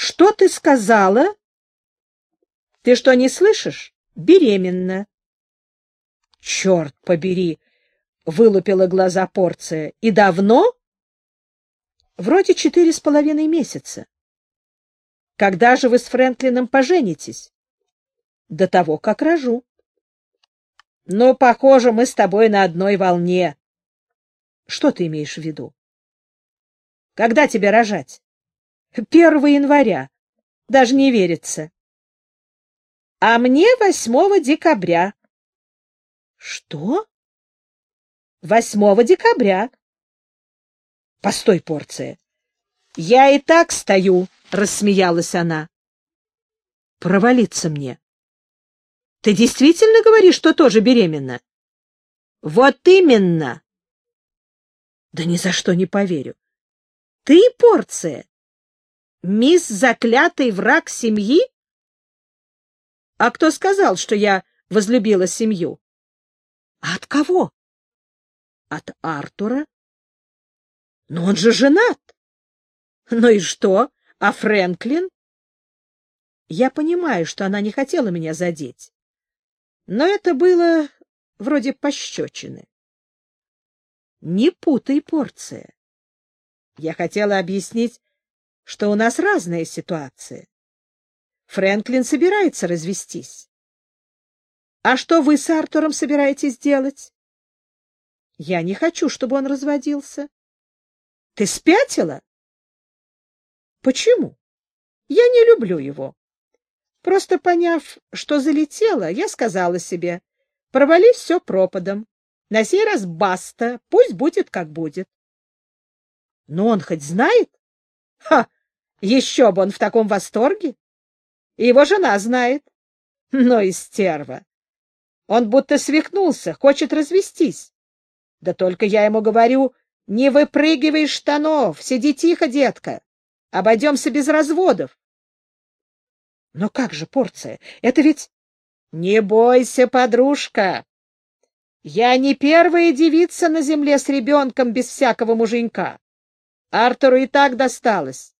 Что ты сказала? Ты что, не слышишь? Беременна. Черт побери! Вылупила глаза порция. И давно? Вроде четыре с половиной месяца. Когда же вы с Фрэнклином поженитесь? До того, как рожу. Но, похоже, мы с тобой на одной волне. Что ты имеешь в виду? Когда тебе рожать? Первого января. Даже не верится. А мне восьмого декабря. Что? Восьмого декабря. Постой, порция. Я и так стою. — рассмеялась она. — Провалиться мне. — Ты действительно говоришь, что тоже беременна? — Вот именно. — Да ни за что не поверю. — Ты порция? Мисс заклятый враг семьи? — А кто сказал, что я возлюбила семью? — от кого? — От Артура. — Но он же женат. — Ну и что? А Фрэнклин? Я понимаю, что она не хотела меня задеть. Но это было вроде пощечины. Не путай порция. Я хотела объяснить, что у нас разная ситуация. Фрэнклин собирается развестись. А что вы с Артуром собираетесь делать? Я не хочу, чтобы он разводился. Ты спятила? Почему? Я не люблю его. Просто поняв, что залетела, я сказала себе, провали все пропадом. На сей раз баста, пусть будет, как будет. Но он хоть знает? Ха! Еще бы он в таком восторге. И его жена знает. Но и стерва. Он будто свихнулся, хочет развестись. Да только я ему говорю, не выпрыгивай штанов, сиди тихо, детка. Обойдемся без разводов. Но как же порция? Это ведь... Не бойся, подружка. Я не первая девица на земле с ребенком без всякого муженька. Артуру и так досталось.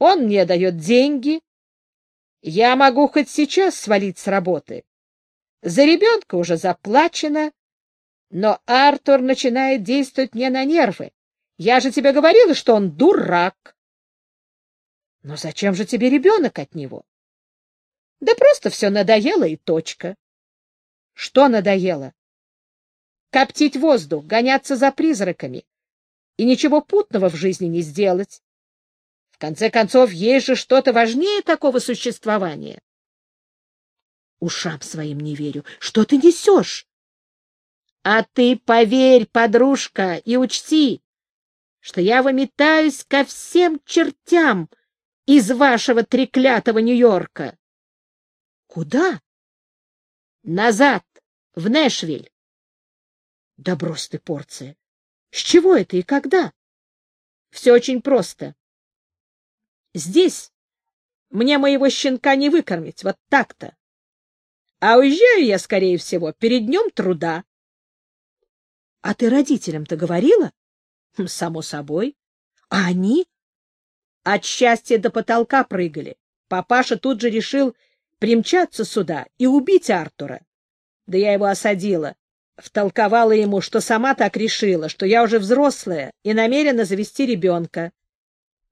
Он мне дает деньги. Я могу хоть сейчас свалить с работы. За ребенка уже заплачено, но Артур начинает действовать мне на нервы. Я же тебе говорила, что он дурак. Но зачем же тебе ребенок от него? Да просто все надоело и точка. Что надоело? Коптить воздух, гоняться за призраками и ничего путного в жизни не сделать. Конце концов, есть же что-то важнее такого существования. Ушам своим не верю. Что ты несешь? А ты поверь, подружка, и учти, что я выметаюсь ко всем чертям, из вашего треклятого Нью-Йорка. — Куда? — Назад, в Нэшвиль. — Да брось ты, порция. С чего это и когда? — Все очень просто. Здесь мне моего щенка не выкормить, вот так-то. А уезжаю я, скорее всего, перед днем труда. — А ты родителям-то говорила? — Само собой. — А они? От счастья до потолка прыгали. Папаша тут же решил примчаться сюда и убить Артура. Да я его осадила. Втолковала ему, что сама так решила, что я уже взрослая и намерена завести ребенка.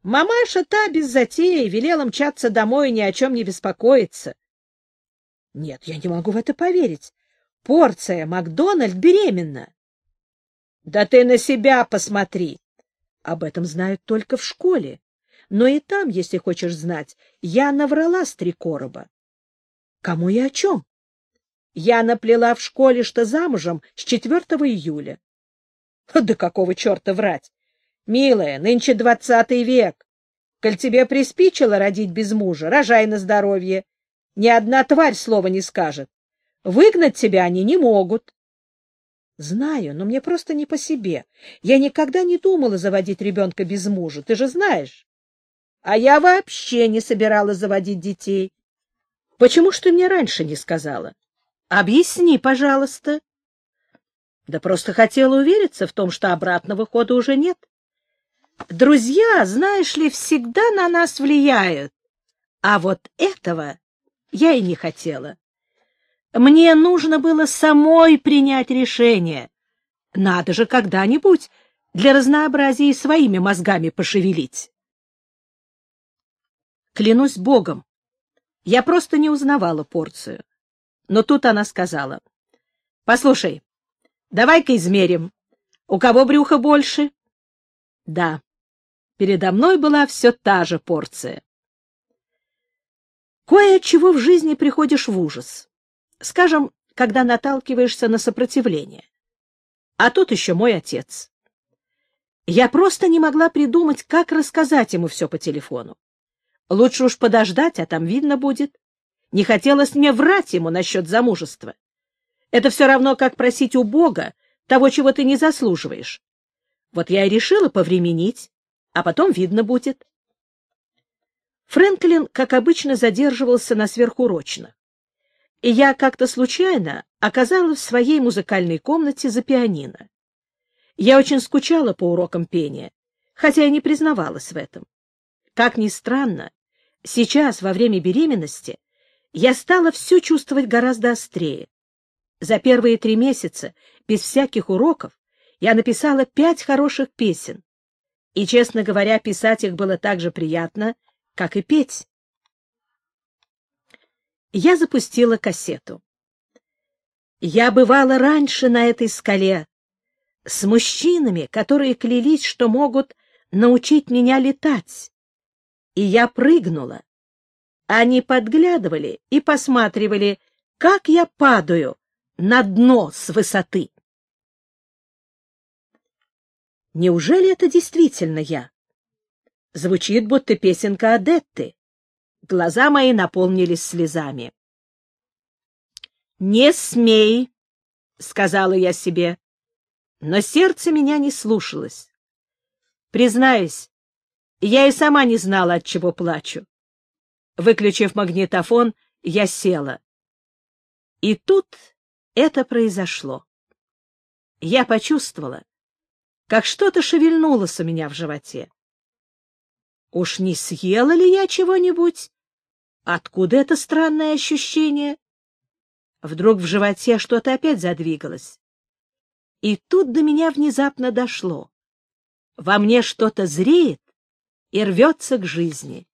Мамаша та без затеи велела мчаться домой и ни о чем не беспокоиться. Нет, я не могу в это поверить. Порция Макдональд беременна. Да ты на себя посмотри. Об этом знают только в школе. Но и там, если хочешь знать, я наврала с три короба. Кому и о чем? Я наплела в школе, что замужем с 4 июля. Да какого черта врать? Милая, нынче двадцатый век. Коль тебе приспичило родить без мужа, рожай на здоровье. Ни одна тварь слова не скажет. Выгнать тебя они не могут. Знаю, но мне просто не по себе. Я никогда не думала заводить ребенка без мужа, ты же знаешь. А я вообще не собиралась заводить детей. Почему ж ты мне раньше не сказала? Объясни, пожалуйста. Да просто хотела увериться в том, что обратного хода уже нет. Друзья, знаешь ли, всегда на нас влияют. А вот этого я и не хотела. Мне нужно было самой принять решение. Надо же когда-нибудь для разнообразия своими мозгами пошевелить. Клянусь Богом, я просто не узнавала порцию. Но тут она сказала, — Послушай, давай-ка измерим. У кого брюха больше? Да, передо мной была все та же порция. Кое от чего в жизни приходишь в ужас. Скажем, когда наталкиваешься на сопротивление. А тут еще мой отец. Я просто не могла придумать, как рассказать ему все по телефону. Лучше уж подождать, а там видно будет. Не хотелось мне врать ему насчет замужества. Это все равно, как просить у Бога того, чего ты не заслуживаешь. Вот я и решила повременить, а потом видно будет. Фрэнклин, как обычно, задерживался на сверхурочно. И я как-то случайно оказалась в своей музыкальной комнате за пианино. Я очень скучала по урокам пения, хотя и не признавалась в этом. Как ни странно, сейчас, во время беременности, я стала все чувствовать гораздо острее. За первые три месяца, без всяких уроков, я написала пять хороших песен. И, честно говоря, писать их было так же приятно, как и петь. Я запустила кассету. Я бывала раньше на этой скале, с мужчинами, которые клялись, что могут научить меня летать. И я прыгнула. Они подглядывали и посматривали, как я падаю на дно с высоты. Неужели это действительно я? Звучит, будто песенка Адетты. Глаза мои наполнились слезами. «Не смей!» — сказала я себе. Но сердце меня не слушалось. Признаюсь, я и сама не знала, от чего плачу. Выключив магнитофон, я села. И тут это произошло. Я почувствовала, как что-то шевельнулось у меня в животе. Уж не съела ли я чего-нибудь? Откуда это странное ощущение? Вдруг в животе что-то опять задвигалось. И тут до меня внезапно дошло. Во мне что-то зреет и рвется к жизни.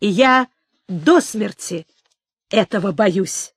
И я до смерти этого боюсь.